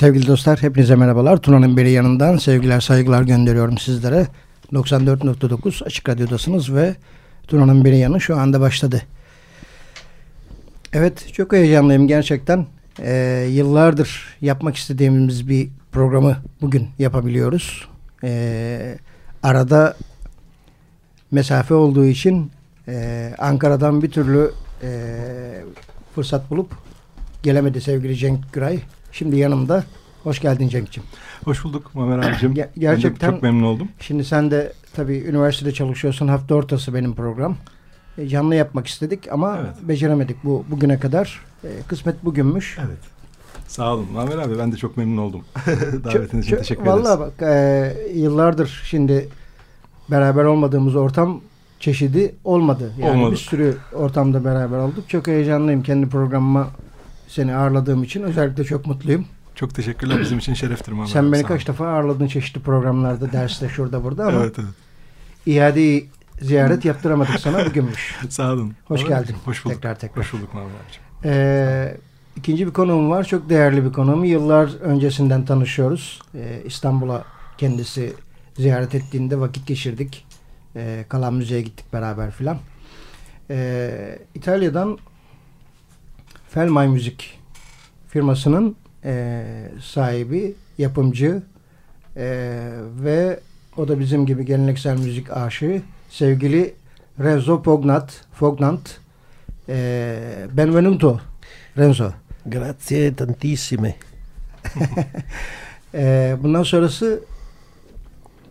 Sevgili dostlar hepinize merhabalar. Tuna'nın beri yanından sevgiler saygılar gönderiyorum sizlere. 94.9 Açık Radyo'dasınız ve Tuna'nın beri yanı şu anda başladı. Evet çok heyecanlıyım gerçekten. Ee, yıllardır yapmak istediğimiz bir programı bugün yapabiliyoruz. Ee, arada mesafe olduğu için e, Ankara'dan bir türlü e, fırsat bulup gelemedi sevgili Cenk Güray. Şimdi yanımda. Hoş geldin Cenk'ciğim. Hoş bulduk Mamer abicim. Ger gerçekten çok memnun oldum. Şimdi sen de tabii üniversitede çalışıyorsun. Hafta ortası benim program. E, canlı yapmak istedik ama evet. beceremedik bu bugüne kadar. E, kısmet bugünmüş. Evet. Sağ olun Mamer abi ben de çok memnun oldum. Davetiniz için teşekkür ederiz. Valla bak e, yıllardır şimdi beraber olmadığımız ortam çeşidi olmadı. Yani olmadı. bir sürü ortamda beraber olduk. Çok heyecanlıyım kendi programıma seni ağırladığım için. Özellikle çok mutluyum. Çok teşekkürler. Bizim için şereftir Muhammed Sen beni kaç defa ağırladın çeşitli programlarda, derste, şurada, burada ama evet, evet. iade ziyaret yaptıramadık sana bugünmüş. Sağ olun. Hoş geldin. Hoş bulduk. Tekrar tekrar. Hoş bulduk Muhammed abicim. Ee, ikinci bir konuğum var. Çok değerli bir konuğum. Yıllar öncesinden tanışıyoruz. Ee, İstanbul'a kendisi ziyaret ettiğinde vakit geçirdik. Ee, Kalan Müze'ye gittik beraber filan. Ee, İtalya'dan Felmay Müzik firmasının e, sahibi, yapımcı e, ve o da bizim gibi geleneksel müzik aşığı sevgili Renzo Pognat, Fognant. E, benvenuto Renzo. Grazie tantissime. e, bundan sonrası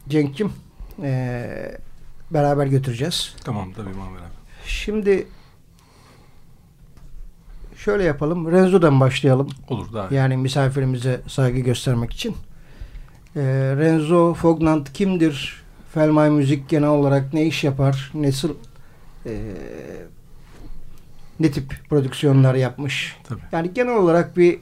Cenk'cim e, beraber götüreceğiz. Tamam tabii Muammer abi. Şimdi şöyle yapalım. Renzo'dan başlayalım. Olur daha. Yani misafirimize saygı göstermek için. Ee, Renzo Fognant kimdir? Felmay Müzik genel olarak ne iş yapar? Nasıl e, ne tip prodüksiyonlar yapmış? Tabii. Yani genel olarak bir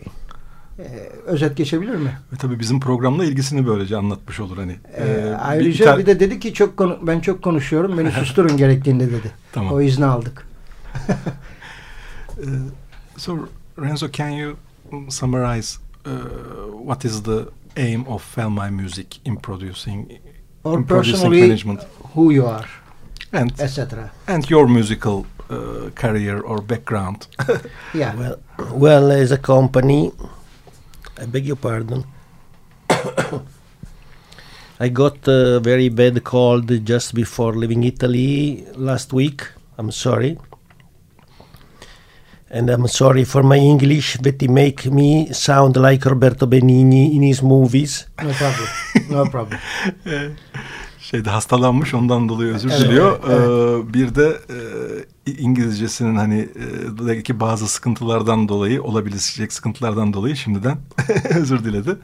e, özet geçebilir mi? Ve tabii bizim programla ilgisini böylece anlatmış olur hani. Ee, ee, ayrıca bir, bir de dedi ki çok konu, ben çok konuşuyorum beni susturun gerektiğinde dedi. Tamam. O izni aldık. Ee, So, Renzo, can you summarize uh, what is the aim of Felmai Music in producing, or in personally management? who you are, and etc. And your musical uh, career or background. yeah. Well, well, as a company, I beg your pardon. I got a very bad cold just before leaving Italy last week. I'm sorry and I'm sorry for my English that he make me sound like Roberto Benigni in his movies. No problem. No problem. Şeyde hastalanmış ondan dolayı özür evet, diliyor. Evet, evet. Ee, bir de e, İngilizcesinin hani e, bazı sıkıntılardan dolayı olabilecek sıkıntılardan dolayı şimdiden özür diledi.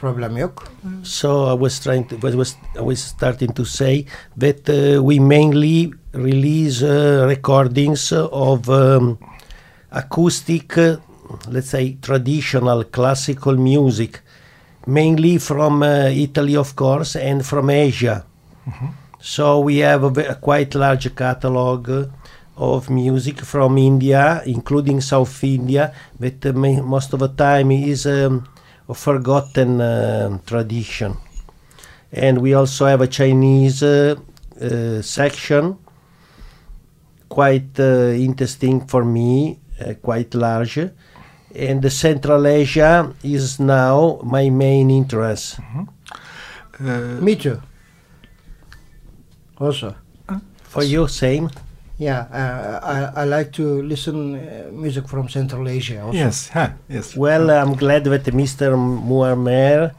Problem yok. So I was trying to was I was starting to say that uh, we mainly release uh, recordings of um, acoustic, uh, let's say traditional classical music, mainly from uh, Italy, of course, and from Asia. Mm-hmm. So we have a, a, quite large catalog uh, of music from India, including South India, but uh, most of the time is um, a forgotten uh, tradition. And we also have a Chinese uh, section, quite interesting for me uh, quite large. And the Central Asia is now my main interest. Mm -hmm. Me too. Also. For you, same? Yeah, uh, I, I like to listen uh, music from Central Asia also. Yes, huh, yes. Well, I'm glad that Mr. Muammer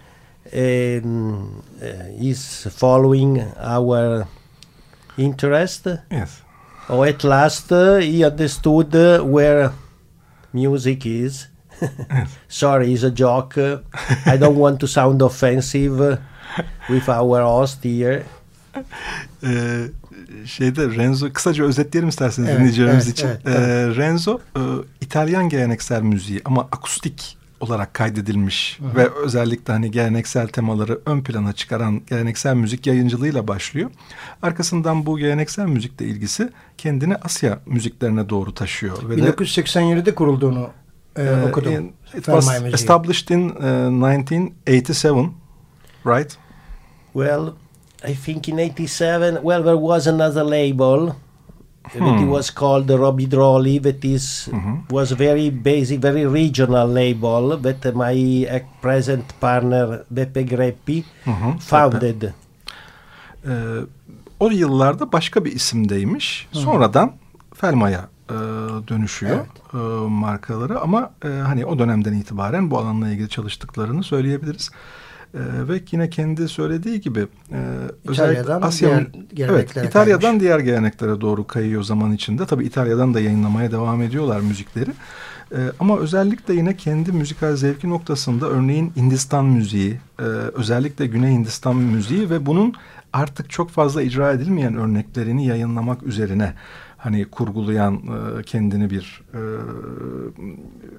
um, is following our interest. Yes. Oh, at last uh, he understood uh, where music is. Sorry, it's a joke. I don't want to sound offensive uh, with our host here. Ee, şeyde Renzo kısaca özetleyelim isterseniz evet, dinleyicilerimiz evet, için. Evet, ee, Renzo e, İtalyan geleneksel müziği ama akustik olarak kaydedilmiş Hı-hı. ve özellikle hani geleneksel temaları ön plana çıkaran geleneksel müzik yayıncılığıyla başlıyor. Arkasından bu geleneksel müzikle ilgisi kendini Asya müziklerine doğru taşıyor. Ve 1987'de kurulduğunu e, okudum. In, it was established in uh, 1987, right? Well, I think in 87, well, there was another label. That it was called the Robbie Drolly. That is, mm-hmm. was very basic, very regional label that my present partner Beppe Greppi mm-hmm. founded. Beppe. Ee, o yıllarda başka bir isimdeymiş. Hı-hı. Sonradan Felma'ya e, dönüşüyor evet. e, markaları ama e, hani o dönemden itibaren bu alanla ilgili çalıştıklarını söyleyebiliriz. E, ve yine kendi söylediği gibi e, İtalya'dan Asya diğer evet, İtalya'dan kaymış. diğer geleneklere doğru kayıyor zaman içinde. Tabii İtalya'dan da yayınlamaya devam ediyorlar müzikleri. E, ama özellikle yine kendi müzikal zevki noktasında örneğin Hindistan müziği, e, özellikle Güney Hindistan müziği ve bunun artık çok fazla icra edilmeyen örneklerini yayınlamak üzerine hani kurgulayan e, kendini bir e,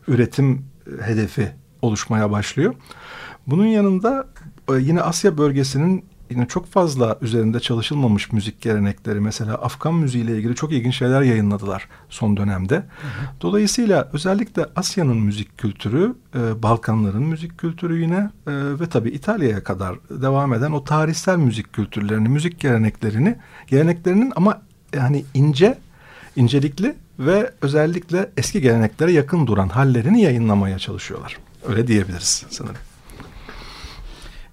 üretim hedefi oluşmaya başlıyor. Bunun yanında e, yine Asya bölgesinin yine çok fazla üzerinde çalışılmamış müzik gelenekleri mesela Afgan müziğiyle ilgili çok ilginç şeyler yayınladılar son dönemde. Hı hı. Dolayısıyla özellikle Asya'nın müzik kültürü, e, Balkanların müzik kültürü yine e, ve tabii İtalya'ya kadar devam eden o tarihsel müzik kültürlerini, müzik geleneklerini, geleneklerinin ama yani ince, incelikli ve özellikle eski geleneklere yakın duran hallerini yayınlamaya çalışıyorlar. Öyle diyebiliriz sanırım.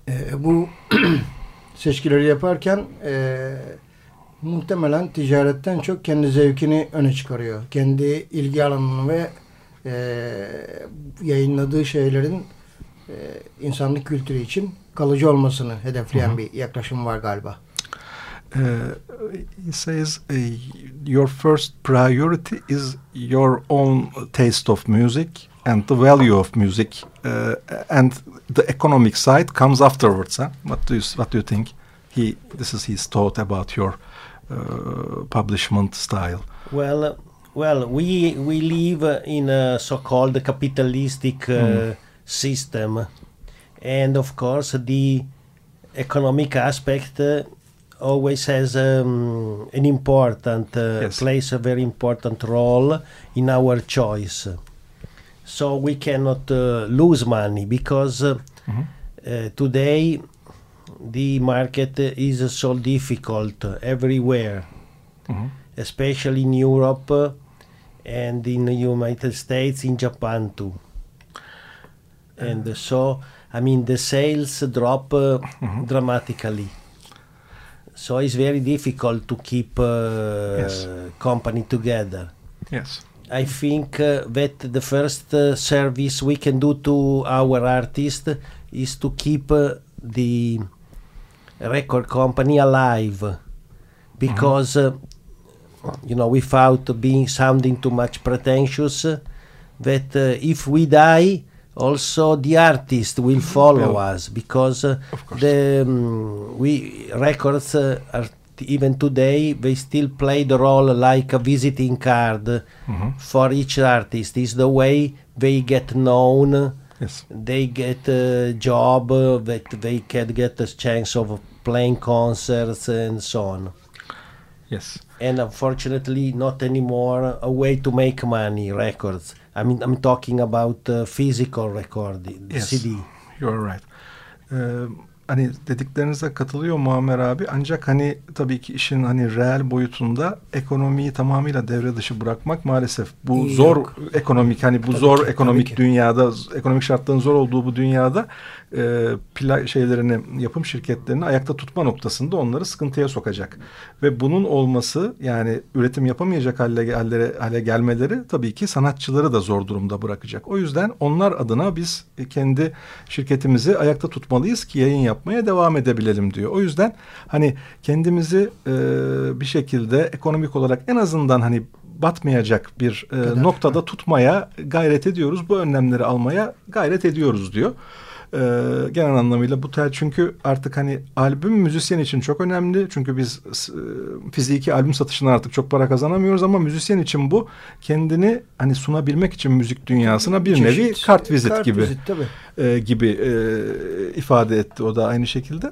E, bu seçkileri yaparken e, muhtemelen ticaretten çok kendi zevkini öne çıkarıyor. Kendi ilgi alanını ve e, yayınladığı şeylerin e, insanlık kültürü için kalıcı olmasını hedefleyen Hı -hı. bir yaklaşım var galiba. Uh, he says uh, your first priority is your own taste of music and the value of music uh, and the economic side comes afterwards. Huh? What do you What do you think? He this is his thought about your uh, publishment style. Well, uh, well, we we live in a so-called capitalistic mm. system, and of course the economic aspect uh, always has um, an important uh, yes. plays a very important role in our choice so we cannot uh, lose money because uh, mm-hmm. Uh, today the market is so difficult everywhere, mm-hmm. especially in Europe and in the United States, in Japan too. And so, I mean, the sales drop uh, mm-hmm. dramatically. So it's very difficult to keep uh, yes. company together. Yes. I think uh, that the first uh, service we can do to our artist is to keep uh, the record company alive. Because mm-hmm. you know without being sounding too much pretentious that uh, if we die also the artist will follow well, us. Because uh, the um, we records uh, are even today they still play the role like a visiting card mm-hmm. for each artist. Is the way they get known. Yes. they get a job uh, that they can get a chance of playing concerts and so on. Yes. And unfortunately not anymore a way to make money records. I mean i'm talking about uh, physical recording yes, cd you're right. Um, hani dediklerinize katılıyor Muammer abi ancak hani tabii ki işin hani reel boyutunda ekonomiyi tamamıyla devre dışı bırakmak maalesef bu İyi zor yok. ekonomik hani bu tabii zor ki, ekonomik dünyada ekonomik şartların zor olduğu bu dünyada e, şeylerini yapım şirketlerini ayakta tutma noktasında onları sıkıntıya sokacak. Ve bunun olması yani üretim yapamayacak hale, hale, hale gelmeleri tabii ki sanatçıları da zor durumda bırakacak. O yüzden onlar adına biz kendi şirketimizi ayakta tutmalıyız ki yayın yapmaya devam edebilelim diyor. O yüzden hani kendimizi e, bir şekilde ekonomik olarak en azından hani batmayacak bir e, noktada tutmaya gayret ediyoruz. Bu önlemleri almaya gayret ediyoruz diyor e, genel anlamıyla bu tel çünkü artık hani albüm müzisyen için çok önemli. Çünkü biz e, fiziki albüm satışından artık çok para kazanamıyoruz ama müzisyen için bu kendini hani sunabilmek için müzik dünyasına bir Çeşit, nevi kart vizit kart gibi vizit, E, gibi e, ifade etti o da aynı şekilde.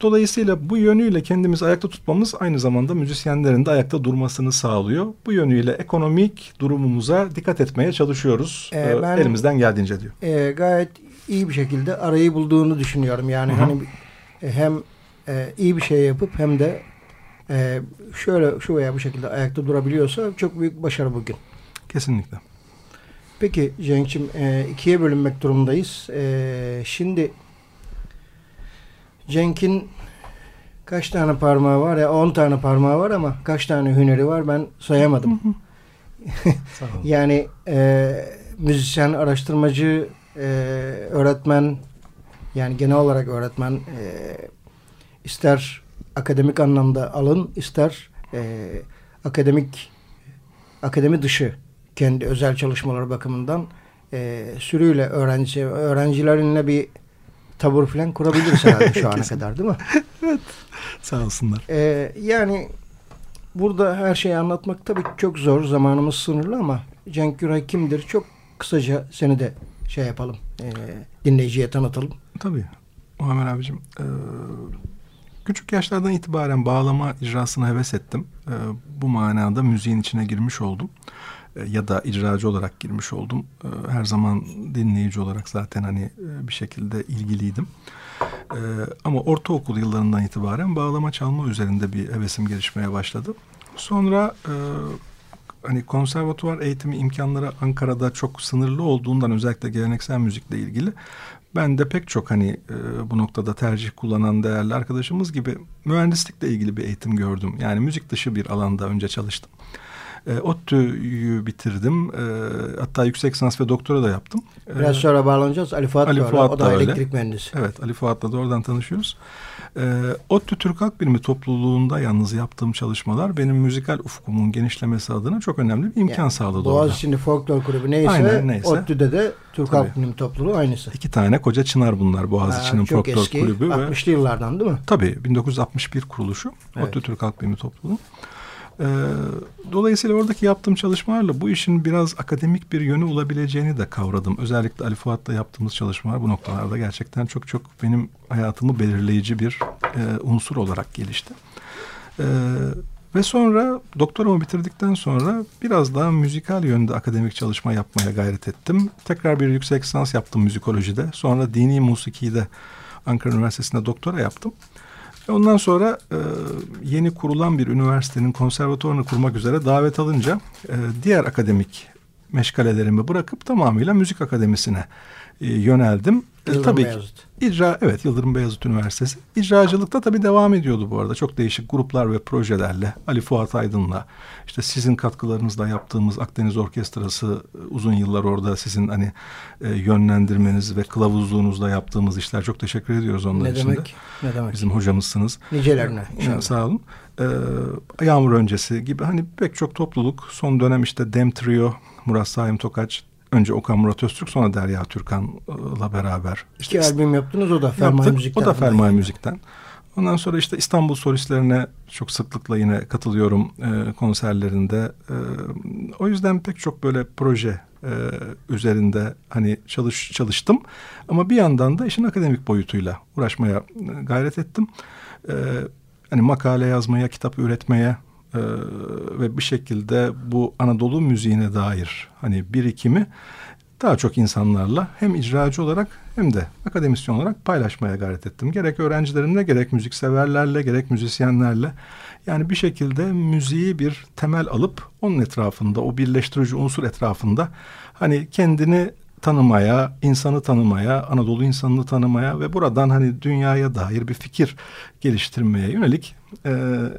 Dolayısıyla bu yönüyle kendimizi ayakta tutmamız aynı zamanda müzisyenlerin de ayakta durmasını sağlıyor. Bu yönüyle ekonomik durumumuza dikkat etmeye çalışıyoruz. Ee, ben, elimizden geldiğince diyor. E, gayet iyi bir şekilde arayı bulduğunu düşünüyorum. Yani Hı -hı. hani e, hem e, iyi bir şey yapıp hem de e, şöyle şu veya bu şekilde ayakta durabiliyorsa çok büyük başarı bugün. Kesinlikle. Peki Cenk'cim e, ikiye bölünmek durumundayız. E, şimdi Cenk'in kaç tane parmağı var ya 10 tane parmağı var ama kaç tane hüneri var ben sayamadım. yani e, müzisyen, araştırmacı, e, öğretmen, Yani genel olarak öğretmen e, ister akademik anlamda alın ister e, akademik akademi dışı kendi özel çalışmaları bakımından e, sürüyle öğrenci öğrencilerinle bir tabur falan kurabiliriz herhalde şu ana kadar değil mi? evet. Sağ olsunlar. E, yani burada her şeyi anlatmak tabii çok zor. Zamanımız sınırlı ama Cenk Güray kimdir? Çok kısaca seni de şey yapalım. E, dinleyiciye tanıtalım. Tabii. Muammer abicim. E, küçük yaşlardan itibaren bağlama icrasına heves ettim. E, bu manada müziğin içine girmiş oldum. E, ya da icracı olarak girmiş oldum. E, her zaman dinleyici olarak zaten hani e, bir şekilde ilgiliydim. E, ama ortaokul yıllarından itibaren bağlama çalma üzerinde bir hevesim gelişmeye başladı. Sonra e, hani konservatuvar eğitimi imkanları Ankara'da çok sınırlı olduğundan özellikle geleneksel müzikle ilgili ben de pek çok hani e, bu noktada tercih kullanan değerli arkadaşımız gibi mühendislikle ilgili bir eğitim gördüm. Yani müzik dışı bir alanda önce çalıştım. E, ODTÜ'yü bitirdim. E, hatta yüksek lisans ve doktora da yaptım. E, Biraz sonra bağlanacağız. Ali Fuat, Ali Fuat o da, da elektrik mühendisi. Evet Ali Fuat'la da oradan tanışıyoruz. E, ODTÜ Türk Halk Bilimi topluluğunda yalnız yaptığım çalışmalar benim müzikal ufkumun genişlemesi adına çok önemli bir imkan yani, sağladı. Boğaziçi'nde Folklor Kulübü neyse, Aynen, neyse. ODTÜ'de de Türk Tabii. Halk Bilimi topluluğu aynısı. İki tane koca çınar bunlar Boğaziçi'nin Folklor eski, Kulübü. 60'lı yıllardan değil mi? Tabii 1961 kuruluşu evet. ODTÜ Türk Halk Bilimi topluluğu. E, dolayısıyla oradaki yaptığım çalışmalarla bu işin biraz akademik bir yönü olabileceğini de kavradım. Özellikle Ali Fuat'la yaptığımız çalışmalar bu noktalarda gerçekten çok çok benim hayatımı belirleyici bir e, unsur olarak gelişti. E, ve sonra doktoramı bitirdikten sonra biraz daha müzikal yönde akademik çalışma yapmaya gayret ettim. Tekrar bir yüksek lisans yaptım müzikolojide. Sonra dini musikide Ankara Üniversitesi'nde doktora yaptım. Ondan sonra e, yeni kurulan bir üniversitenin konservatuvarını kurmak üzere davet alınca e, diğer akademik meşgalelerimi bırakıp tamamıyla müzik akademisine e, yöneldim. E, Yıldırım tabii Beyazıt. Ki, icra evet Yıldırım Beyazıt Üniversitesi. İcracılıkta tabii devam ediyordu bu arada. Çok değişik gruplar ve projelerle Ali Fuat Aydın'la işte sizin katkılarınızla yaptığımız Akdeniz Orkestrası uzun yıllar orada sizin hani e, yönlendirmeniz ve kılavuzluğunuzla yaptığımız işler çok teşekkür ediyoruz onlar ne için demek, de. Ne demek? Bizim hocamızsınız. Nicelerine. Inşallah. Sağ olun. Ee, Yağmur öncesi gibi hani pek çok topluluk son dönem işte Dem Trio, Murat Saim Tokaç, Önce Okan Murat Öztürk sonra Derya Türkan'la beraber. İşte İki albüm yaptınız o da Fermay Müzik'ten. O da Fermay Müzik'ten. Ondan sonra işte İstanbul solistlerine çok sıklıkla yine katılıyorum e, konserlerinde. E, o yüzden pek çok böyle proje e, üzerinde hani çalış çalıştım. Ama bir yandan da işin akademik boyutuyla uğraşmaya gayret ettim. E, hani makale yazmaya, kitap üretmeye e, ve bir şekilde bu Anadolu müziğine dair hani birikimi daha çok insanlarla hem icracı olarak hem de akademisyen olarak paylaşmaya gayret ettim. Gerek öğrencilerimle, gerek müzikseverlerle, gerek müzisyenlerle. Yani bir şekilde müziği bir temel alıp onun etrafında, o birleştirici unsur etrafında hani kendini tanımaya, insanı tanımaya, Anadolu insanını tanımaya ve buradan hani dünyaya dair bir fikir geliştirmeye yönelik e,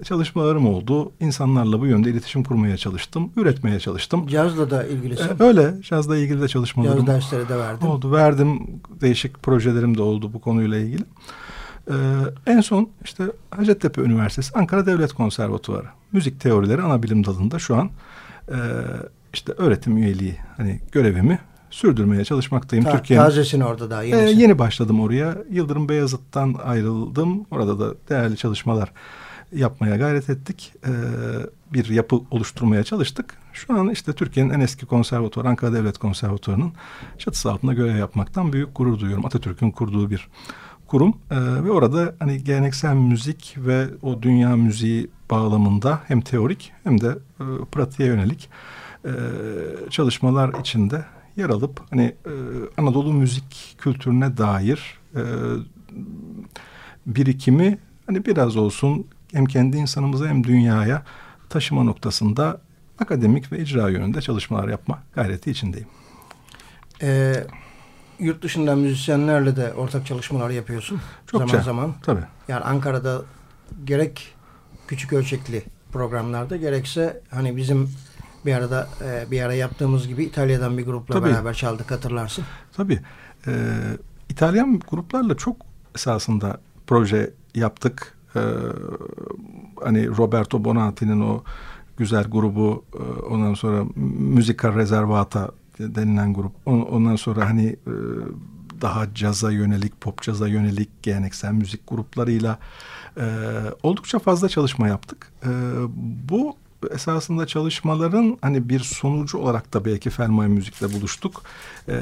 çalışmalarım oldu. İnsanlarla bu yönde iletişim kurmaya çalıştım, üretmeye çalıştım. Cazla da ilgilisin. E, öyle, cazla ilgili de çalışmalarım Caz dersleri de verdim. Oldu, verdim. Değişik projelerim de oldu bu konuyla ilgili. Ee, en son işte Hacettepe Üniversitesi Ankara Devlet Konservatuvarı Müzik Teorileri Ana Bilim Dalı'nda şu an e, işte öğretim üyeliği hani görevimi sürdürmeye çalışmaktayım. Ta, Türkiye'nin tazesin orada daha yeni. E, yeni başladım oraya. Yıldırım Beyazıt'tan ayrıldım. Orada da değerli çalışmalar yapmaya gayret ettik. E, bir yapı oluşturmaya çalıştık. Şu an işte Türkiye'nin en eski konservatuvar Ankara Devlet Konservatuvarı'nın çatısı altında görev yapmaktan büyük gurur duyuyorum. Atatürk'ün kurduğu bir kurum e, ve orada hani geleneksel müzik ve o dünya müziği bağlamında hem teorik hem de e, pratiğe yönelik e, çalışmalar içinde yer alıp hani e, Anadolu müzik kültürüne dair e, birikimi hani biraz olsun hem kendi insanımıza hem dünyaya taşıma noktasında akademik ve icra yönünde çalışmalar yapma gayreti içindeyim. Ee, yurt dışından müzisyenlerle de ortak çalışmalar yapıyorsun. Çokça. Zaman zaman. Tabii. Yani Ankara'da gerek küçük ölçekli programlarda gerekse hani bizim bir arada e, bir ara yaptığımız gibi İtalya'dan bir grupla Tabii. beraber çaldık hatırlarsın. Tabii. Ee, İtalyan gruplarla çok esasında proje yaptık. E, hani Roberto Bonatti'nin o güzel grubu e, ondan sonra Musica Reservata denilen grup ondan sonra hani e, daha caza yönelik pop caza yönelik geleneksel müzik gruplarıyla e, oldukça fazla çalışma yaptık. E, bu esasında çalışmaların hani bir sonucu olarak da belki Fermay Müzik'le buluştuk. E,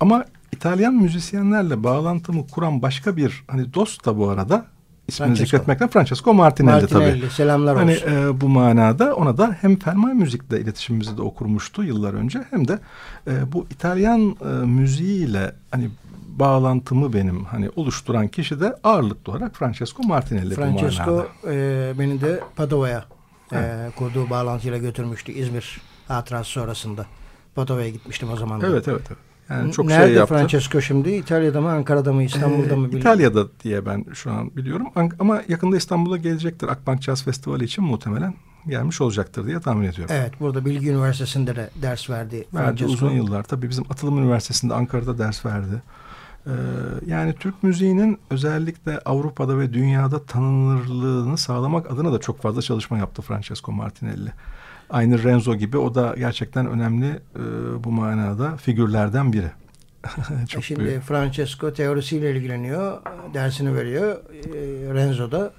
ama İtalyan müzisyenlerle bağlantımı kuran başka bir hani dost da bu arada ismini Francesco. zikretmekten Francesco Martinelli, Martinelli tabii. selamlar hani, olsun. E, bu manada ona da hem Fermay Müzik'le iletişimimizi de okurmuştu yıllar önce hem de e, bu İtalyan e, müziğiyle hani bağlantımı benim hani oluşturan kişi de ağırlıklı olarak Francesco Martinelli Francesco e, beni de Padova'ya e, kurduğu bağlantıyla götürmüştü İzmir hatırası sonrasında. Padova'ya gitmiştim o zaman. Evet evet. evet. Yani çok Nerede şey yaptı. Francesco şimdi? İtalya'da mı, Ankara'da mı, İstanbul'da ee, mı? Bilmiyorum. İtalya'da diye ben şu an biliyorum. Ama yakında İstanbul'a gelecektir. Akbank Jazz Festivali için muhtemelen gelmiş olacaktır diye tahmin ediyorum. Evet, burada Bilgi Üniversitesi'nde de ders verdi. Verdi uzun yıllar. Tabii bizim Atılım Üniversitesi'nde Ankara'da ders verdi. Ee, yani Türk müziğinin özellikle Avrupa'da ve dünyada tanınırlığını sağlamak adına da çok fazla çalışma yaptı Francesco Martinelli. Aynı Renzo gibi o da gerçekten önemli e, bu manada figürlerden biri. Çok Şimdi büyük. Francesco teorisiyle ilgileniyor, dersini veriyor. E, Renzo da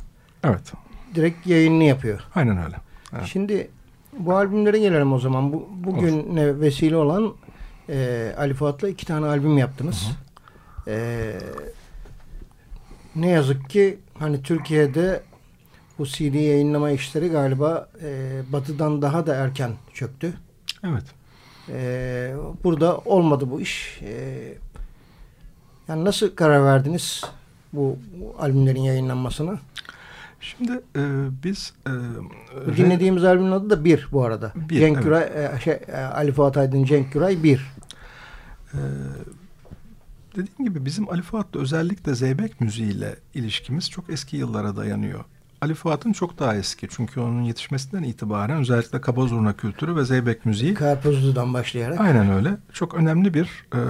evet. direkt yayınını yapıyor. Aynen öyle. Evet. Şimdi bu albümlere gelelim o zaman. Bu, bugün ne vesile olan e, Ali Fuat'la iki tane albüm yaptınız. Hı hı. E, ne yazık ki hani Türkiye'de bu CD yayınlama işleri galiba e, batıdan daha da erken çöktü. Evet. E, burada olmadı bu iş. E, yani nasıl karar verdiniz bu, bu albümlerin yayınlanmasına? Şimdi e, biz... E, Dinlediğimiz albümün adı da Bir bu arada. Bir, Cenk evet. Güray, e, şey, e, Ali Fuat Aydın Cenk Güray Bir. E, dediğim gibi bizim Ali Fuat'la özellikle Zeybek müziğiyle ilişkimiz çok eski yıllara dayanıyor. Ali Fuat'ın çok daha eski. Çünkü onun yetişmesinden itibaren özellikle kaba zurna kültürü ve zeybek müziği. Karpuzlu'dan başlayarak. Aynen öyle. Çok önemli bir e,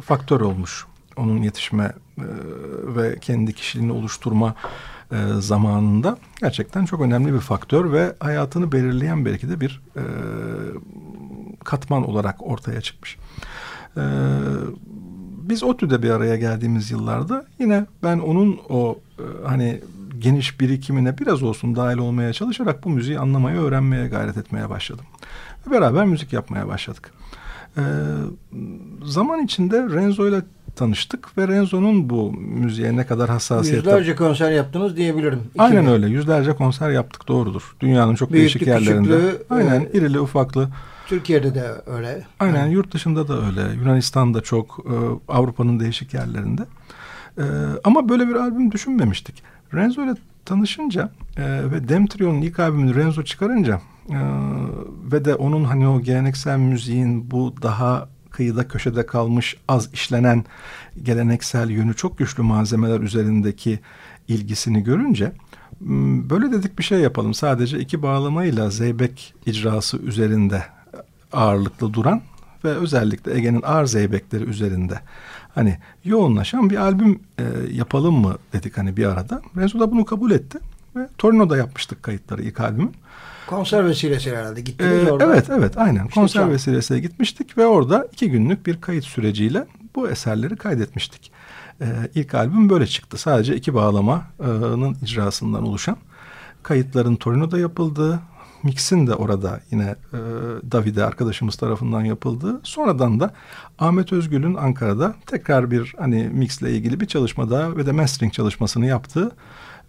faktör olmuş. Onun yetişme e, ve kendi kişiliğini oluşturma e, zamanında gerçekten çok önemli bir faktör ve hayatını belirleyen belki de bir e, katman olarak ortaya çıkmış. E, biz ODTÜ'de bir araya geldiğimiz yıllarda yine ben onun o e, hani geniş birikimine biraz olsun dahil olmaya çalışarak bu müziği anlamaya, öğrenmeye gayret etmeye başladım. Ve beraber müzik yapmaya başladık. Ee, zaman içinde Renzo ile tanıştık ve Renzo'nun bu müziğe ne kadar hassasiyet... Yüzlerce konser yaptınız diyebilirim. Aynen öyle. Yüzlerce konser yaptık doğrudur. Dünyanın çok Büyüklü, değişik yerlerinde. Küçüklü, Aynen e, irili ufaklı. Türkiye'de de öyle. Aynen yani. yurt dışında da öyle. Yunanistan'da çok, e, Avrupa'nın değişik yerlerinde. E, ama böyle bir albüm düşünmemiştik. Renzo ile tanışınca e, ve Demtrion'un ilk albümünü Renzo çıkarınca e, ve de onun hani o geleneksel müziğin bu daha kıyıda köşede kalmış az işlenen geleneksel yönü çok güçlü malzemeler üzerindeki ilgisini görünce böyle dedik bir şey yapalım. Sadece iki bağlamayla zeybek icrası üzerinde ağırlıklı duran ve özellikle Ege'nin ağır zeybekleri üzerinde hani yoğunlaşan bir albüm e, yapalım mı dedik hani bir arada. Renzo da bunu kabul etti ve Torino'da yapmıştık kayıtları ilk albümün. Konser vesilesi herhalde gittiniz ee, orada. Evet evet aynen işte konser çal. vesilesiyle gitmiştik ve orada iki günlük bir kayıt süreciyle bu eserleri kaydetmiştik. Ee, ilk albüm böyle çıktı. Sadece iki bağlamanın icrasından oluşan kayıtların Torino'da yapıldığı mixin de orada yine e, Davide arkadaşımız tarafından yapıldı. Sonradan da Ahmet Özgül'ün Ankara'da tekrar bir hani mixle ilgili bir çalışma daha ve de mastering çalışmasını yaptığı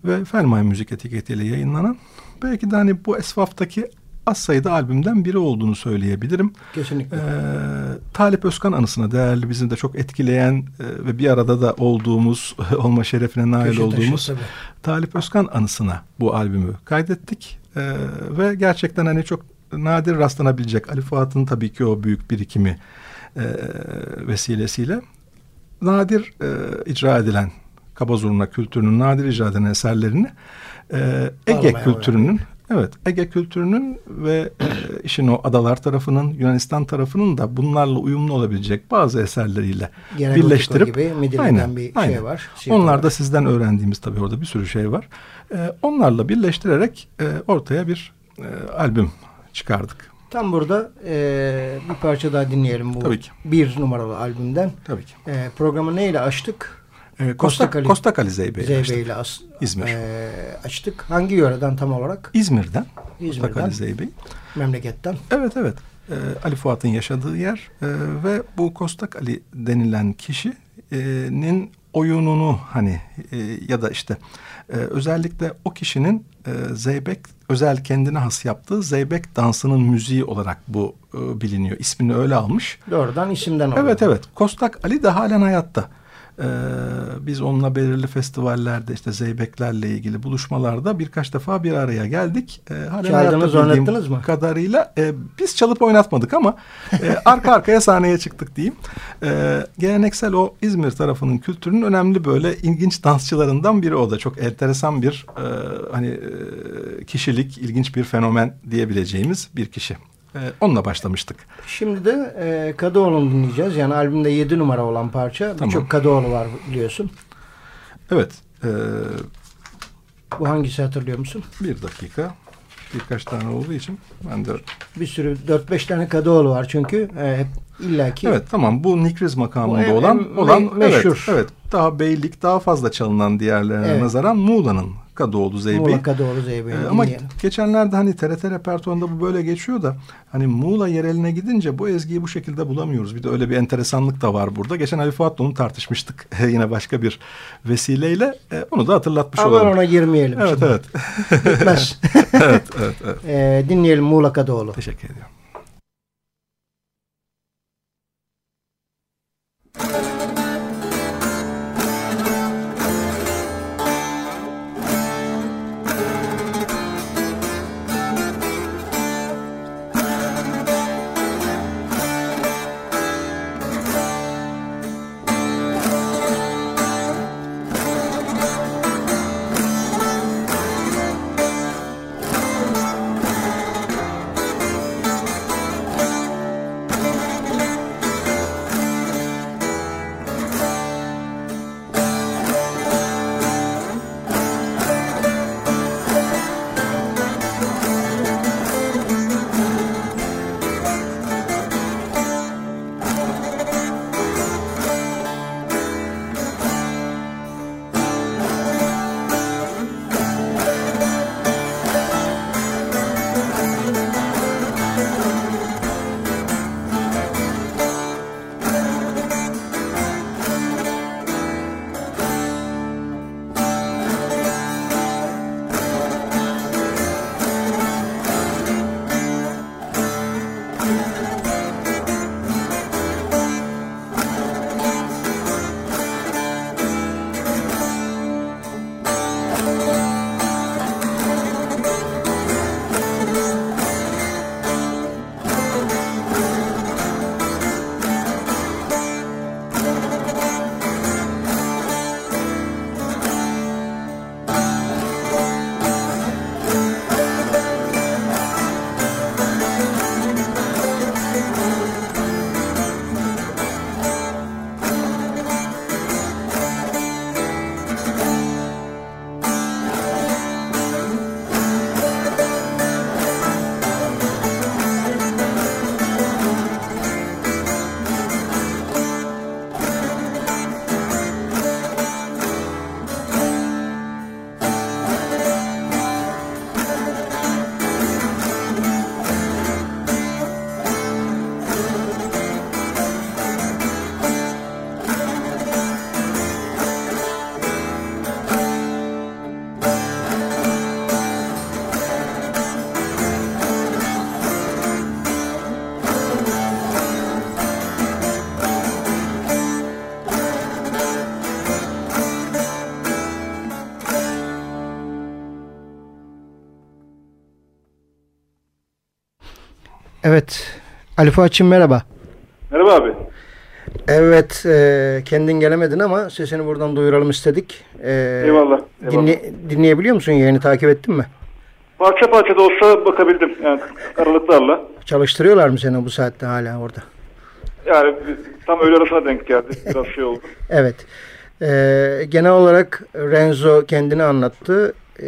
ve Felmay Müzik etiketiyle yayınlanan belki de hani bu esvaftaki az sayıda albümden biri olduğunu söyleyebilirim. Kesinlikle. Ee, Talip Özkan anısına değerli bizi de çok etkileyen e, ve bir arada da olduğumuz olma şerefine nail Köşe olduğumuz taşı, Talip Özkan anısına bu albümü kaydettik. Ee, ve gerçekten hani çok nadir rastlanabilecek Ali Fuat'ın tabii ki o büyük birikimi e, vesilesiyle nadir e, icra edilen kaba zurna kültürünün nadir icra edilen eserlerini e, Ege kültürünün Evet, Ege kültürünün ve e, işin o adalar tarafının, Yunanistan tarafının da bunlarla uyumlu olabilecek bazı eserleriyle Gene birleştirip gibi aynen, bir şey aynen. şey var. Onlar da sizden öğrendiğimiz tabii orada bir sürü şey var. E, onlarla birleştirerek e, ortaya bir e, albüm çıkardık. Tam burada e, bir parça daha dinleyelim bu Tabii ki. bir numaralı albümden. Tabii ki. E, programı neyle açtık? E, Costa, Kali, Costa Kali Zeybe Zeybe ile as, İzmir. E, açtık. Hangi yöreden tam olarak? İzmir'den. İzmir'den. Costa Kali Zeybe. Memleketten. Evet evet. E, Ali Fuat'ın yaşadığı yer e, ve bu Costa Kali denilen kişinin oyununu hani e, ya da işte e, özellikle o kişinin e, zeybek özel kendine has yaptığı zeybek dansının müziği olarak bu e, biliniyor. İsmini öyle almış. Doğrudan isimden alıyor. Evet evet. Kostak Ali de halen hayatta. Ee, biz onunla belirli festivallerde işte zeybeklerle ilgili buluşmalarda birkaç defa bir araya geldik. Ee, Çaldınız oynattınız mı? Kadarıyla e, biz çalıp oynatmadık ama e, arka arkaya sahneye çıktık diyeyim. E, geleneksel o İzmir tarafının kültürünün önemli böyle ilginç dansçılarından biri o da. Çok enteresan bir e, hani e, kişilik, ilginç bir fenomen diyebileceğimiz bir kişi. E, onunla başlamıştık. Şimdi de e, Kadıoğlu'nu dinleyeceğiz. Yani albümde yedi numara olan parça. Tamam. Birçok Kadıoğlu var biliyorsun. Evet. E, Bu hangisi hatırlıyor musun? Bir dakika. Birkaç tane olduğu için ben de... Bir sürü dört beş tane Kadıoğlu var çünkü. E, hep illaki. Evet tamam bu Nikriz makamında en, olan, en, olan me meşhur. Evet, evet daha beylik daha fazla çalınan diğerlerine evet. nazaran Muğla'nın Kadıoğlu Zeybe'yi. Muğla Kadıoğlu Zeybe'yi. Ee, ama geçenlerde hani TRT repertuarında bu böyle geçiyor da hani Muğla yereline gidince bu ezgiyi bu şekilde bulamıyoruz. Bir de öyle bir enteresanlık da var burada. Geçen Ali Fuat'la onu tartışmıştık yine başka bir vesileyle. Ee, onu da hatırlatmış ama olalım. ona girmeyelim. Evet şimdi. evet. Bitmez. evet evet. evet. Ee, dinleyelim Muğla Kadıoğlu. Teşekkür ediyorum. Evet. Ali Fuat'cığım merhaba. Merhaba abi. Evet. E, kendin gelemedin ama sesini buradan duyuralım istedik. E, eyvallah. eyvallah. Dinle, dinleyebiliyor musun? Yayını takip ettin mi? Parça parça da olsa bakabildim yani aralıklarla. Çalıştırıyorlar mı seni bu saatte hala orada? Yani tam öğle arasına denk geldi. Biraz şey oldu. Evet. Ee, genel olarak Renzo kendini anlattı. Ee,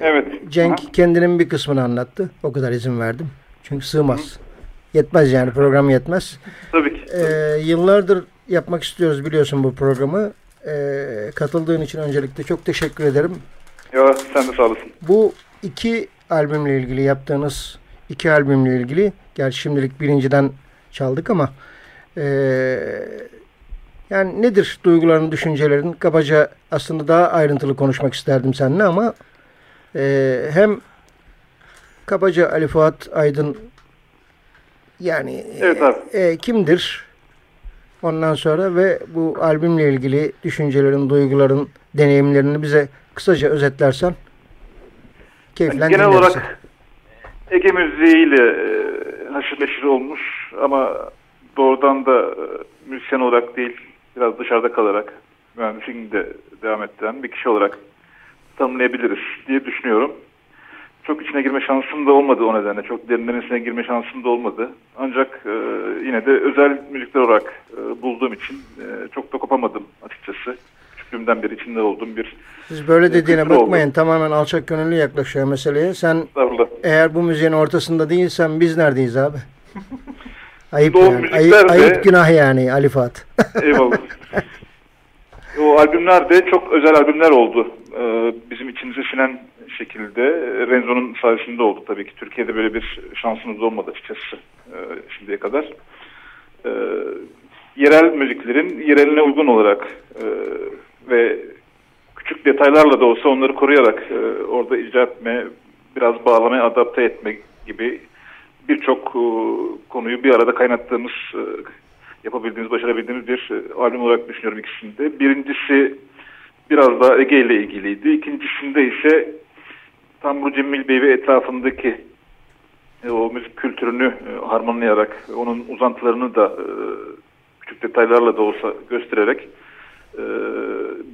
Evet. Cenk Aha. kendinin bir kısmını anlattı. O kadar izin verdim. Çünkü sığmaz. Yetmez yani program yetmez. Tabii ki. Ee, yıllardır yapmak istiyoruz biliyorsun bu programı. Ee, katıldığın için öncelikle çok teşekkür ederim. Ya sen de sağ olasın. Bu iki albümle ilgili yaptığınız iki albümle ilgili gerçi şimdilik birinciden çaldık ama ee, yani nedir duyguların, düşüncelerin? Kabaca aslında daha ayrıntılı konuşmak isterdim seninle ama ee, hem kabaca Ali Fuat Aydın yani Evet abi. e, kimdir? Ondan sonra ve bu albümle ilgili düşüncelerin, duyguların, deneyimlerini bize kısaca özetlersen keyifle Genel dinleriz. olarak Ege müziğiyle e, haşır neşir olmuş ama doğrudan da e, müzisyen olarak değil biraz dışarıda kalarak mühendisliğini de devam ettiren bir kişi olarak tanımlayabiliriz diye düşünüyorum. Çok içine girme şansım da olmadı o nedenle. Çok derinlemesine girme şansım da olmadı. Ancak e, yine de özel müzikler olarak e, bulduğum için e, çok da kopamadım açıkçası. Küçüklüğümden beri içinde olduğum bir Siz böyle e, dediğine kültür oldu. bakmayın. Tamamen alçak gönüllü yaklaşıyor meseleye. Sen eğer bu müziğin ortasında değilsen biz neredeyiz abi? Ayıp yani. Ayıp, ayıp günah yani Ali Fuat. Eyvallah. o albümler de çok özel albümler oldu. Ee, bizim içimize sinen şekilde e, Renzo'nun sayesinde oldu tabii ki. Türkiye'de böyle bir şansımız olmadı açıkçası e, şimdiye kadar. Ee, yerel müziklerin yereline uygun olarak e, ve küçük detaylarla da olsa onları koruyarak e, orada icra etme, biraz bağlamaya adapte etme gibi birçok e, konuyu bir arada kaynattığımız, e, yapabildiğimiz, başarabildiğimiz bir e, albüm olarak düşünüyorum ikisinde. Birincisi biraz daha Ege ile ilgiliydi. İkincisinde ise Tambur Cemil Bey ve etrafındaki e, o müzik kültürünü e, harmanlayarak, onun uzantılarını da e, küçük detaylarla da olsa göstererek e,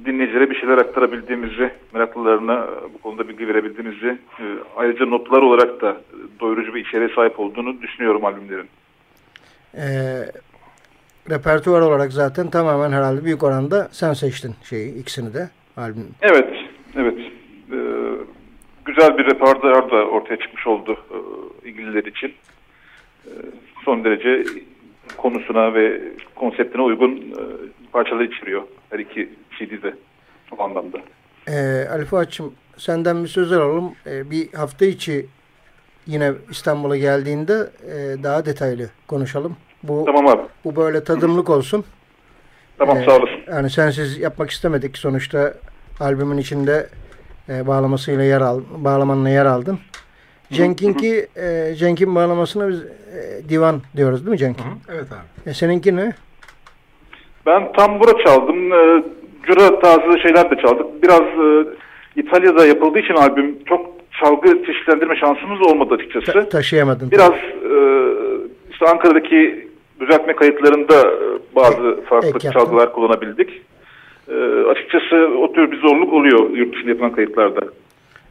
dinleyicilere bir şeyler aktarabildiğimizi, meraklılarına bu konuda bilgi verebildiğimizi, e, ayrıca notlar olarak da doyurucu bir içeriğe sahip olduğunu düşünüyorum albümlerin. Ee, repertuar olarak zaten tamamen herhalde büyük oranda sen seçtin şeyi ikisini de albüm. Evet, evet. E, güzel bir repertuar da ortaya çıkmış oldu e, ilgililer için. E, son derece konusuna ve konseptine uygun e, parçalar içeriyor her iki CD de o anlamda. Ee, Ali Fuat'cığım senden bir söz alalım. Ee, bir hafta içi yine İstanbul'a geldiğinde e, daha detaylı konuşalım. Bu, Tamam abi. bu böyle tadımlık olsun. Tamam Ee, sağ olasın. Yani sensiz yapmak istemedik. Sonuçta albümün içinde e, bağlamasıyla yer al, bağlamanla yer aldın. Cenk'inki, e, Cenk'in bağlamasına biz e, divan diyoruz değil mi Cenk? Evet abi. E, seninki ne? Ben tambura çaldım. E, cura tarzı şeyler de çaldık. Biraz e, İtalya'da yapıldığı için albüm çok çalgı çeşitlendirme şansımız olmadı açıkçası. Ta- taşıyamadın. Biraz e, işte Ankara'daki düzeltme kayıtlarında e, bazı farklı Ek yaptın. çalgılar kullanabildik. E, açıkçası o tür bir zorluk oluyor yurt dışında yapılan kayıtlarda.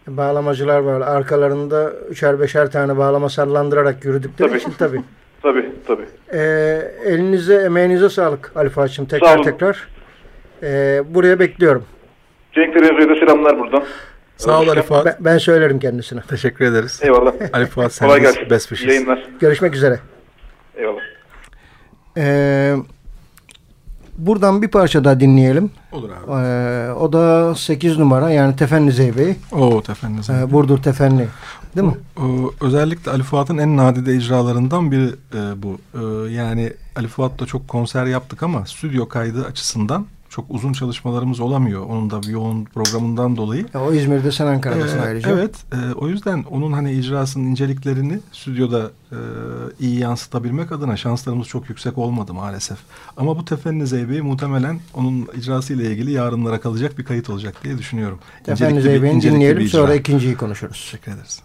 Bağlamacılar var. Arkalarında üçer beşer tane bağlama sallandırarak yürüdükleri Tabii. için tabii. Tabii tabii. E, elinize, emeğinize sağlık Ali. Sağ Tekrar olun. tekrar. E, buraya bekliyorum. Cenk de selamlar buradan. Sağ ol Ali Fuat. Ben, ben söylerim kendisine. Teşekkür ederiz. Eyvallah. Ali Fuat sen Kolay gelsin. best wishes. yayınlar. Görüşmek üzere. Eyvallah. Ee, buradan bir parça daha dinleyelim. Olur abi. Ee, o da 8 numara yani Tefenli Zeybe'yi. Oo tefendiniz. Ee, Burdur Tefenli. Değil mi? Ee, özellikle Ali Fuat'ın en nadide icralarından biri e, bu. Ee, yani Ali Fuat'la çok konser yaptık ama stüdyo kaydı açısından çok uzun çalışmalarımız olamıyor. Onun da bir yoğun programından dolayı. Ya, o İzmir'de sen Ankara'dasın Ee, ayrıca. Evet. e, o yüzden onun hani icrasının inceliklerini stüdyoda e, iyi yansıtabilmek adına şanslarımız çok yüksek olmadı maalesef. Ama bu Tefenni Zeybe'yi muhtemelen onun icrası ile ilgili yarınlara kalacak bir kayıt olacak diye düşünüyorum. Bir- Zeybe'yi dinleyelim sonra ikinciyi konuşuruz. Teşekkür ederiz.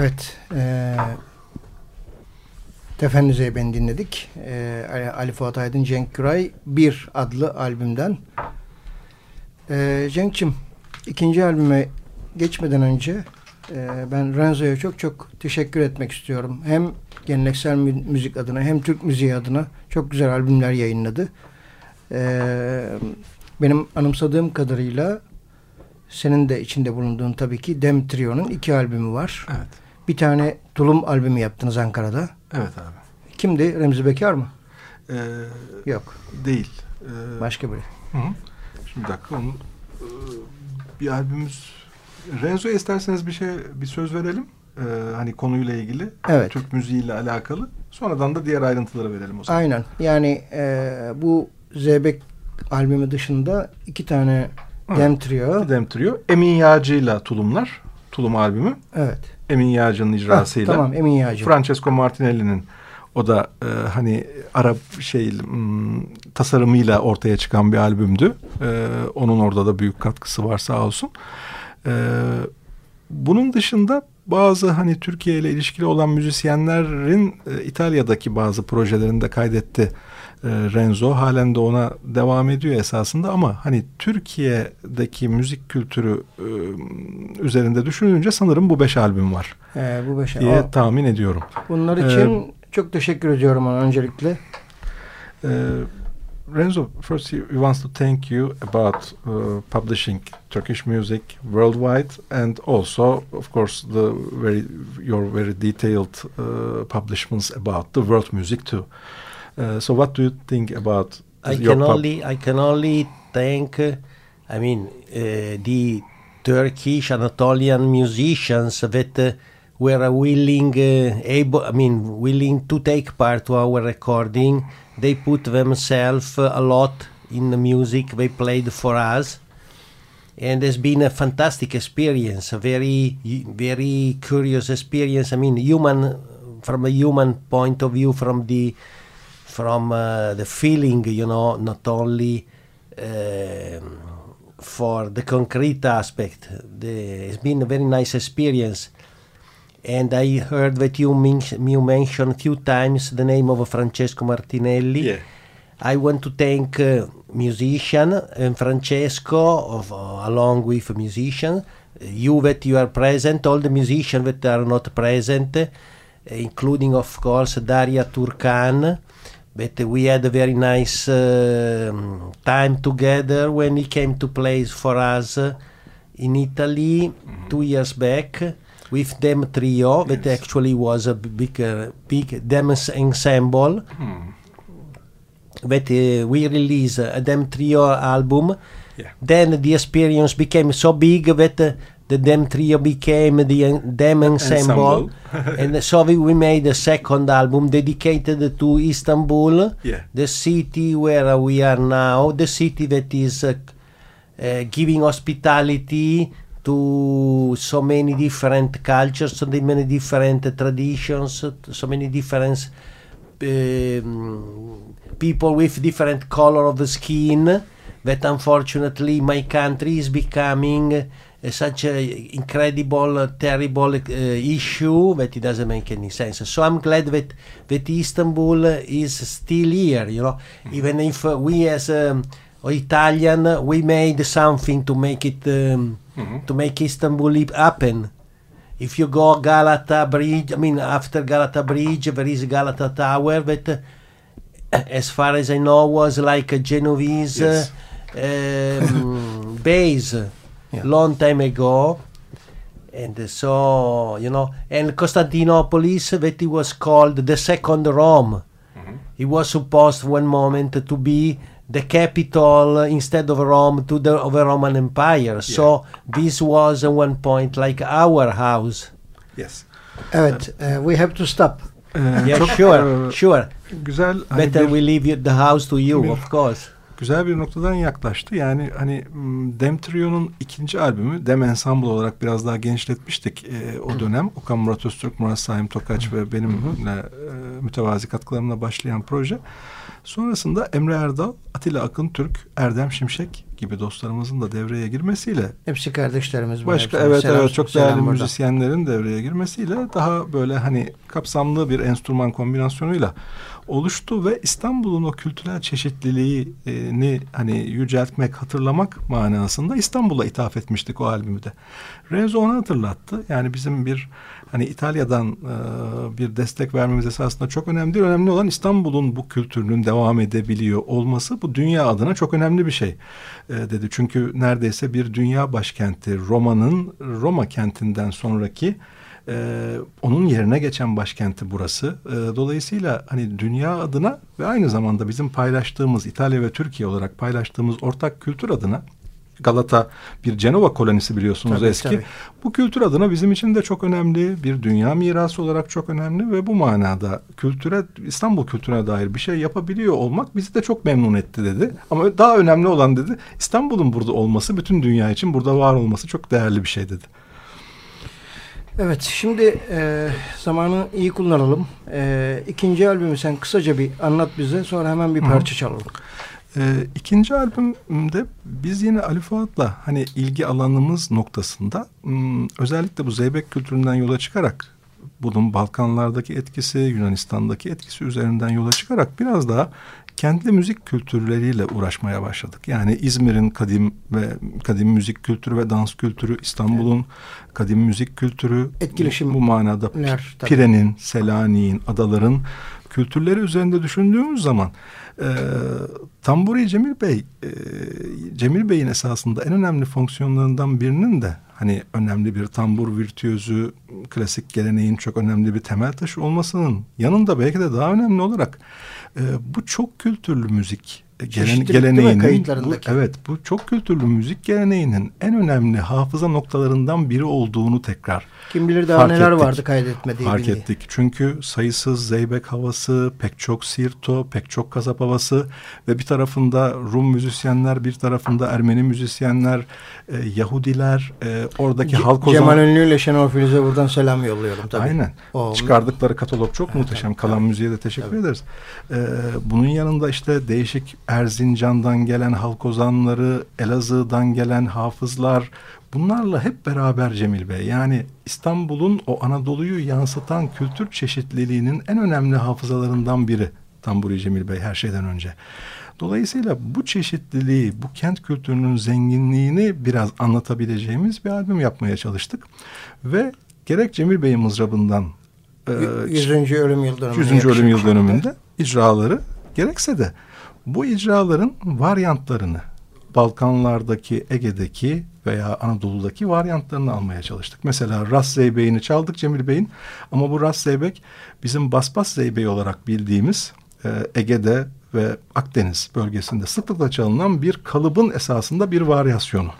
Evet. E, Tefendi Zeyben'i dinledik. E, Ali Fuat Aydın, Cenk Güray Bir adlı albümden. E, Cenk'cim ikinci albüme geçmeden önce e, ben Renzo'ya çok çok teşekkür etmek istiyorum. Hem geleneksel müzik adına hem Türk müziği adına çok güzel albümler yayınladı. E, benim anımsadığım kadarıyla senin de içinde bulunduğun tabii ki Dem Trio'nun iki albümü var. Evet. Bir tane tulum albümü yaptınız Ankara'da. Evet abi. Kimdi? Remzi Bekar mı? Ee, Yok. Değil. Ee, Başka biri. Hı hı. Şimdi bir dakika onun e, bir albümümüz Renzo'ya isterseniz bir şey bir söz verelim. Ee, hani konuyla ilgili. Evet. Türk müziğiyle alakalı. Sonradan da diğer ayrıntıları verelim o zaman. Aynen. Yani e, bu Zeybek albümü dışında iki tane Dem Trio. Dem Trio. Emin Yağcı'yla tulumlar. Tulum albümü. Evet. Emin Yağcı'nın icrasıyla. Ha, tamam Emin Yağcı. Francesco Martinelli'nin o da e, hani Arap şey hmm, tasarımıyla ortaya çıkan bir albümdü. E, onun orada da büyük katkısı var sağ olsun. E, bunun dışında bazı hani Türkiye ile ilişkili olan müzisyenlerin e, İtalya'daki bazı projelerinde kaydetti e, Renzo. Halen de ona devam ediyor esasında ama hani Türkiye'deki müzik kültürü e, üzerinde düşününce sanırım bu beş albüm var. Ee, bu beş diye o, tahmin ediyorum. Bunlar için ee, çok teşekkür ediyorum ona öncelikle. E, Renzo, first he wants to thank you about uh, publishing Turkish music worldwide, and also, of course, the very your very detailed uh, publishments about the world music too. Uh, so, what do you think about? I can only I can only thank. Uh, I mean, uh, the Turkish Anatolian musicians that uh, were willing, able. I mean, willing to take part to our recording they put themselves a lot in the music they played for us and it's been a fantastic experience a very very curious experience i mean human from a human point of view from the from uh, the feeling you know not only uh, for the concrete aspect the, it's been a very nice experience and I heard that you, men- you mentioned a few times the name of Francesco Martinelli. Yeah. I want to thank uh, musician and Francesco of, uh, along with musician. You that you are present, all the musicians that are not present, including of course Daria Turkan. But we had a very nice uh, time together when he came to play for us in Italy mm-hmm. two years back with them trio yes. that actually was a big, uh, big dance ensemble. Hmm. That uh, we released a them trio album. Yeah. Then the experience became so big that uh, the Dem Trio became the Dem Ensemble, and so we, we, made a second album dedicated to Istanbul, yeah. the city where we are now, the city that is uh, uh, giving hospitality to so many different cultures, so many different traditions, so many different um, people with different color of the skin. That unfortunately my country is becoming such an incredible, terrible uh, issue that it doesn't make any sense. So I'm glad that that Istanbul is still here. You know, mm-hmm. even if uh, we as um, Italian we made something to make it. Um, mm-hmm. to make Istanbul happen. If you go Galata Bridge, I mean after Galata Bridge, there is Galata Tower that, uh, as far as I know, was like a Genovese yes. uh, um, base yeah. long time ago. And so, you know, and Constantinopolis, that it was called the second Rome. Mm-hmm. It was supposed one moment to be the capital instead of Rome to the of a Roman Empire. Yeah. So this was at one point like our house. Yes. Evet, uh, we have to stop. Uh, yeah, sure, uh, sure. Güzel. Better we leave the house to you, bir, of course. Güzel bir noktadan yaklaştı. Yani hani Dem Trio'nun ikinci albümü Dem Ensemble olarak biraz daha genişletmiştik e, o dönem. Okan Murat Öztürk, Murat Saim Tokaç ve benimle e, mütevazi katkılarımla başlayan proje. Sonrasında Emre Erdal, Atilla Akın Türk, Erdem Şimşek gibi dostlarımızın da devreye girmesiyle hepsi kardeşlerimiz başka evet selam, evet çok değerli burada. müzisyenlerin devreye girmesiyle daha böyle hani kapsamlı bir enstrüman kombinasyonuyla oluştu ve İstanbul'un o kültürel çeşitliliğini hani yüceltmek, hatırlamak manasında İstanbul'a ithaf etmiştik o albümü de. Renzo onu hatırlattı. Yani bizim bir hani İtalya'dan e, bir destek vermemiz esasında çok önemli. Önemli olan İstanbul'un bu kültürünün devam edebiliyor olması bu dünya adına çok önemli bir şey e, dedi. Çünkü neredeyse bir dünya başkenti Roma'nın Roma kentinden sonraki e, onun yerine geçen başkenti burası. E, dolayısıyla hani dünya adına ve aynı zamanda bizim paylaştığımız İtalya ve Türkiye olarak paylaştığımız ortak kültür adına Galata bir Cenova kolonisi biliyorsunuz tabii, eski. Tabii. Bu kültür adına bizim için de çok önemli bir dünya mirası olarak çok önemli ve bu manada kültüre İstanbul kültürüne dair bir şey yapabiliyor olmak bizi de çok memnun etti dedi. Ama daha önemli olan dedi İstanbul'un burada olması bütün dünya için burada var olması çok değerli bir şey dedi. Evet şimdi e, zamanı iyi kullanalım. E, ikinci albümü sen kısaca bir anlat bize sonra hemen bir parça çalalım. E, ikinci albümde biz yine Ali Fuat'la hani ilgi alanımız noktasında özellikle bu Zeybek kültüründen yola çıkarak bunun Balkanlardaki etkisi, Yunanistan'daki etkisi üzerinden yola çıkarak biraz daha kendi müzik kültürleriyle uğraşmaya başladık. Yani İzmir'in kadim ve kadim müzik kültürü ve dans kültürü, İstanbul'un evet. kadim müzik kültürü, etkileşim bu manada Pire'nin, Selanik'in, adaların kültürleri üzerinde düşündüğümüz zaman e, Tamburi Cemil Bey, e, Cemil Bey'in esasında en önemli fonksiyonlarından birinin de hani önemli bir tambur virtüözü, klasik geleneğin çok önemli bir temel taşı olmasının yanında belki de daha önemli olarak e, bu çok kültürlü müzik gelen, geleneğinin bu, evet bu çok kültürlü müzik geleneğinin en önemli hafıza noktalarından biri olduğunu tekrar kim bilir daha neler ettik. vardı kaydetmediği fark bildiği. ettik. Çünkü sayısız zeybek havası, pek çok sirto, pek çok kasap havası ve bir tarafında Rum müzisyenler, bir tarafında Ermeni müzisyenler, e, Yahudiler, e, oradaki C halk ozan... Cemal Ünlü ile Şenol Filiz'e buradan selam yolluyorum tabii. Aynen. O, Çıkardıkları katalog çok evet, muhteşem. Kalan evet. müziğe de teşekkür evet. ederiz. E, bunun yanında işte değişik Erzincan'dan gelen halk ozanları, Elazığ'dan gelen hafızlar, bunlarla hep beraber Cemil Bey yani İstanbul'un o Anadolu'yu yansıtan kültür çeşitliliğinin en önemli hafızalarından biri Tamburi Cemil Bey her şeyden önce. Dolayısıyla bu çeşitliliği, bu kent kültürünün zenginliğini biraz anlatabileceğimiz bir albüm yapmaya çalıştık. Ve gerek Cemil Bey'in mızrabından 100. E, ölüm yıl dönümünde, 100. ölüm yıl dönümünde icraları gerekse de bu icraların varyantlarını Balkanlardaki, Ege'deki veya Anadolu'daki varyantlarını almaya çalıştık. Mesela Ras Zeybeğini çaldık Cemil Bey'in ama bu Ras Zeybek bizim Basbas Zeybeği olarak bildiğimiz e, Ege'de ve Akdeniz bölgesinde sıklıkla çalınan bir kalıbın esasında bir varyasyonu.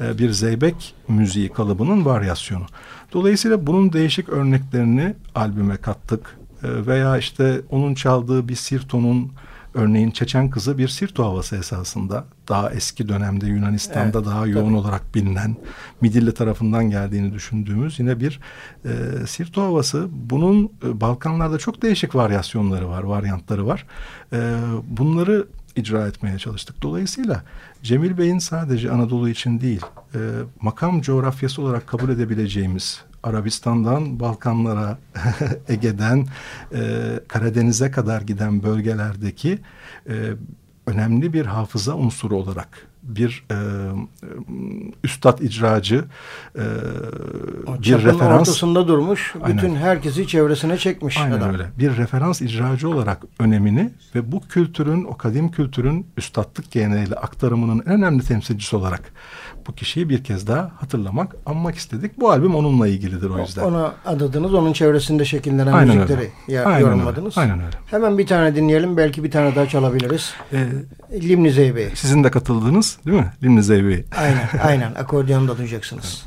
E, bir zeybek müziği kalıbının varyasyonu. Dolayısıyla bunun değişik örneklerini albüme kattık. E, veya işte onun çaldığı bir sirtonun Örneğin Çeçen Kızı bir sirto havası esasında. Daha eski dönemde Yunanistan'da evet, daha yoğun tabii. olarak bilinen Midilli tarafından geldiğini düşündüğümüz yine bir e, sirto havası. Bunun e, Balkanlarda çok değişik varyasyonları var, varyantları var. E, bunları icra etmeye çalıştık. Dolayısıyla Cemil Bey'in sadece Anadolu için değil, e, makam coğrafyası olarak kabul edebileceğimiz Arabistan'dan Balkanlara, Ege'den e, Karadeniz'e kadar giden bölgelerdeki e, önemli bir hafıza unsuru olarak bir e, üstad icracı e, o bir referans ortasında durmuş bütün aynen. herkesi çevresine çekmiş aynen adam. öyle bir referans icracı olarak önemini ve bu kültürün o kadim kültürün üstadlık geleneğiyle aktarımının en önemli temsilcisi olarak bu kişiyi bir kez daha hatırlamak, anmak istedik. Bu albüm onunla ilgilidir o yüzden. Ona adadınız, onun çevresinde şekillenen Aynen müzikleri öyle. Aynen yorumladınız. Öyle. Aynen öyle. Hemen bir tane dinleyelim, belki bir tane daha çalabiliriz. Ee, Limni Zeybi. Sizin de katıldığınız değil mi? Limni Zeybi. Aynen, aynen. Akordiyonu da duyacaksınız.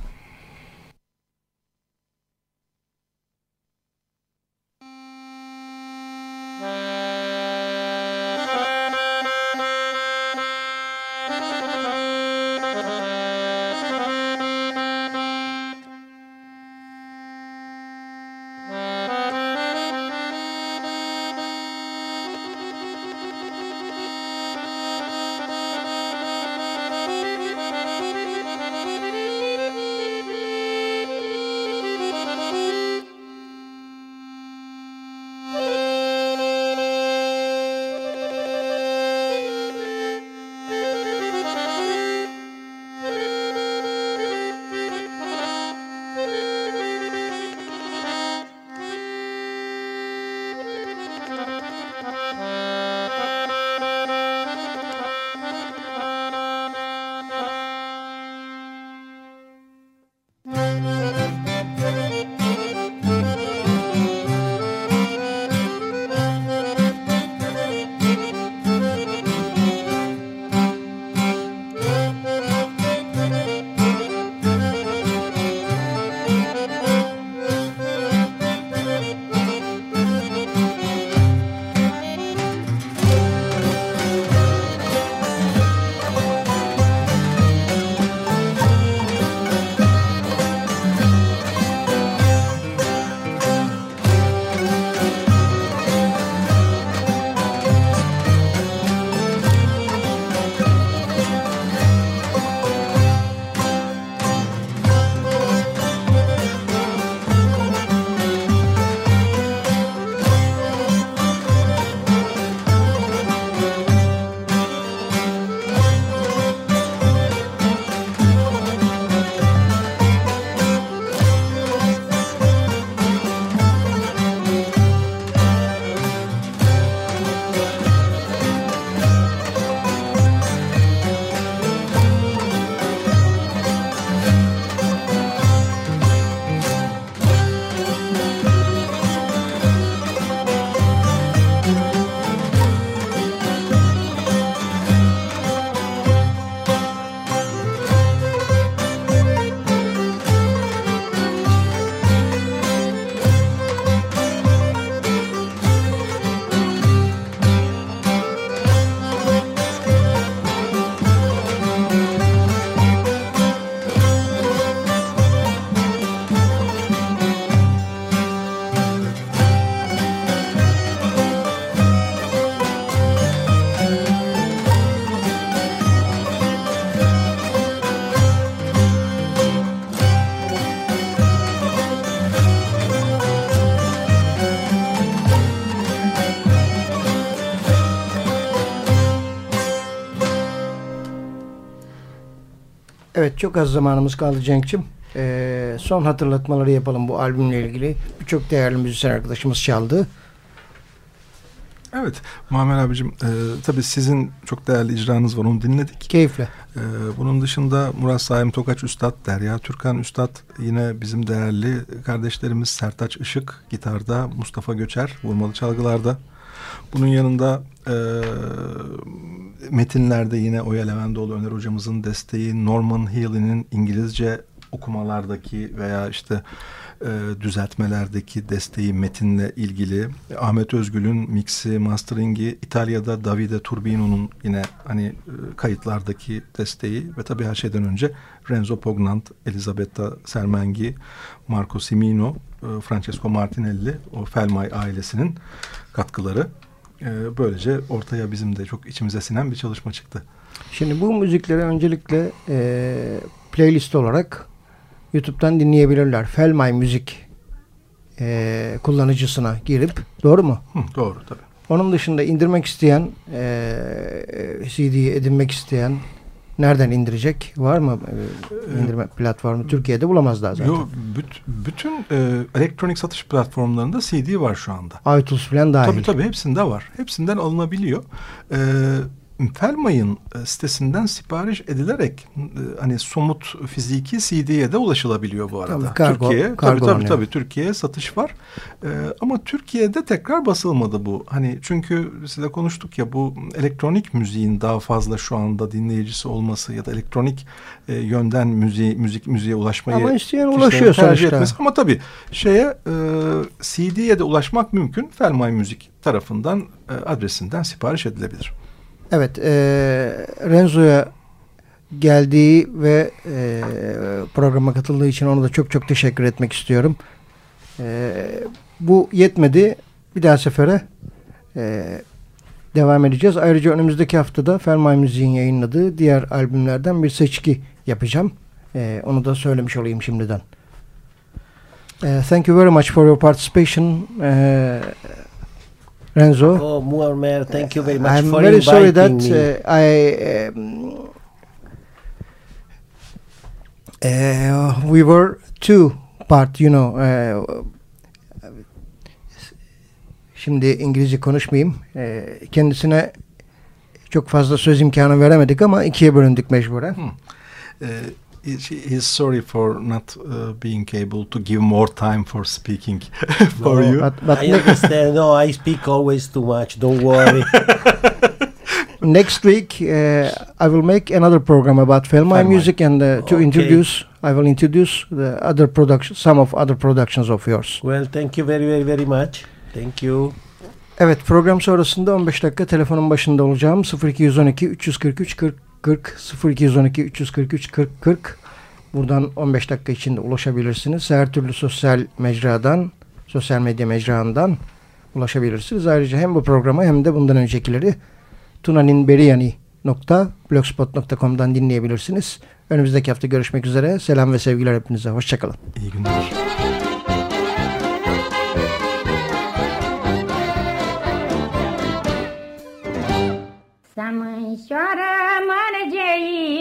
Evet. Çok az zamanımız kaldı Cenk'cim. Ee, son hatırlatmaları yapalım bu albümle ilgili. Birçok değerli müzisyen arkadaşımız çaldı. Evet Muammer abicim e, tabii sizin çok değerli icranız var onu dinledik. Keyifle. E, bunun dışında Murat Saim Tokaç Üstad, Derya Türkan Üstad yine bizim değerli kardeşlerimiz Sertaç Işık gitarda, Mustafa Göçer vurmalı çalgılarda. Bunun yanında e, metinlerde yine Oya Levendoğlu Öner hocamızın desteği, Norman Healy'nin İngilizce okumalardaki veya işte e, düzeltmelerdeki desteği metinle ilgili. Ahmet Özgül'ün mixi, mastering'i, İtalya'da Davide Turbino'nun yine hani e, kayıtlardaki desteği ve tabii her şeyden önce Renzo Pognant, Elisabetta Sermengi, Marco Simino, e, Francesco Martinelli, o Felmay ailesinin katkıları. E, böylece ortaya bizim de çok içimize sinen bir çalışma çıktı. Şimdi bu müzikleri öncelikle e, playlist olarak YouTube'dan dinleyebilirler. Felmay Müzik e, kullanıcısına girip doğru mu? Hı, doğru tabii. Onun dışında indirmek isteyen e, CD'yi edinmek isteyen nereden indirecek? Var mı e, indirme platformu? Türkiye'de bulamazlar zaten. Yok, büt, bütün e, elektronik satış platformlarında CD var şu anda. iTunes falan dahil. Tabii tabii hepsinde var. Hepsinden alınabiliyor. E, Felmay'ın e, sitesinden sipariş edilerek e, hani somut fiziki CD'ye de ulaşılabiliyor bu arada. Tabii, kargo, Türkiye kargo tabii tabii tabii Türkiye'ye satış var. Ee, ama Türkiye'de tekrar basılmadı bu. Hani çünkü size konuştuk ya bu elektronik müziğin daha fazla şu anda dinleyicisi olması ya da elektronik e, yönden müziği müzik müziğe ulaşmayı ama isteyen ulaşıyor sonuçta. Etmesi. Ama tabii şeye e, CD'ye de ulaşmak mümkün. Felmay Müzik tarafından e, adresinden sipariş edilebilir. Evet, e, Renzo'ya geldiği ve e, programa katıldığı için ona da çok çok teşekkür etmek istiyorum. E, bu yetmedi. Bir daha sefere e, devam edeceğiz. Ayrıca önümüzdeki haftada Fermay Müziğin yayınladığı diğer albümlerden bir seçki yapacağım. E, onu da söylemiş olayım şimdiden. Uh, thank you very much for your participation. Uh, Renzo. Oh, Muammer, thank you very much I'm for very sorry that me. uh, I um, uh, we were two part, you know. Uh, şimdi İngilizce konuşmayayım. Uh, kendisine çok fazla söz imkanı veremedik ama ikiye bölündük mecburen. Hmm. Uh, he is sorry for not uh, being able to give more time for speaking for no, you. But, but I understand. No, I speak always too much. Don't worry. Next week, uh, I will make another program about Felmay music, and uh, to okay. introduce, I will introduce the other production, some of other productions of yours. Well, thank you very, very, very much. Thank you. Evet, program sonrasında 15 dakika telefonun başında olacağım. 0212 343 40 40 0212 343 40 40 buradan 15 dakika içinde ulaşabilirsiniz. Her türlü sosyal mecradan, sosyal medya mecraından ulaşabilirsiniz. Ayrıca hem bu programı hem de bundan öncekileri tunaninberiyani.blogspot.com'dan dinleyebilirsiniz. Önümüzdeki hafta görüşmek üzere. Selam ve sevgiler hepinize. Hoşçakalın. İyi günler. Să-mânșoară